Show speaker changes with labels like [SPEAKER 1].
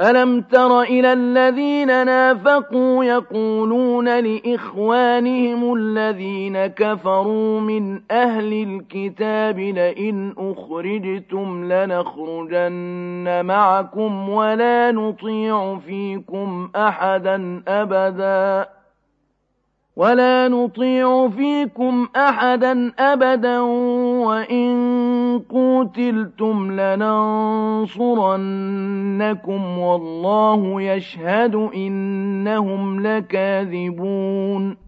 [SPEAKER 1] ألم تر إلى الذين نافقوا يقولون لإخوانهم الذين كفروا من أهل الكتاب لئن أخرجتم لنخرجن معكم ولا نطيع فيكم أحدا أبدا ولا نطيع فيكم أحدا أبدا وإن قُتِلْتُمْ لَنَنصُرَنَّكُمْ وَاللَّهُ يَشْهَدُ إِنَّهُمْ لَكَاذِبُونَ